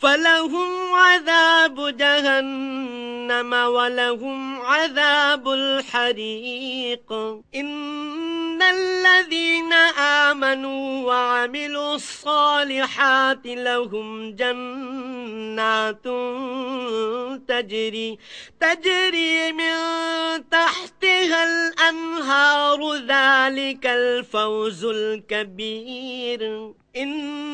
فلهم عذاب جهنم ولهم عذاب الحريق. إن الذين آمنوا وعملوا الصالحات لهم جنات تجري تجري من تحتها الأنهار ذلك الفوز الكبير. إن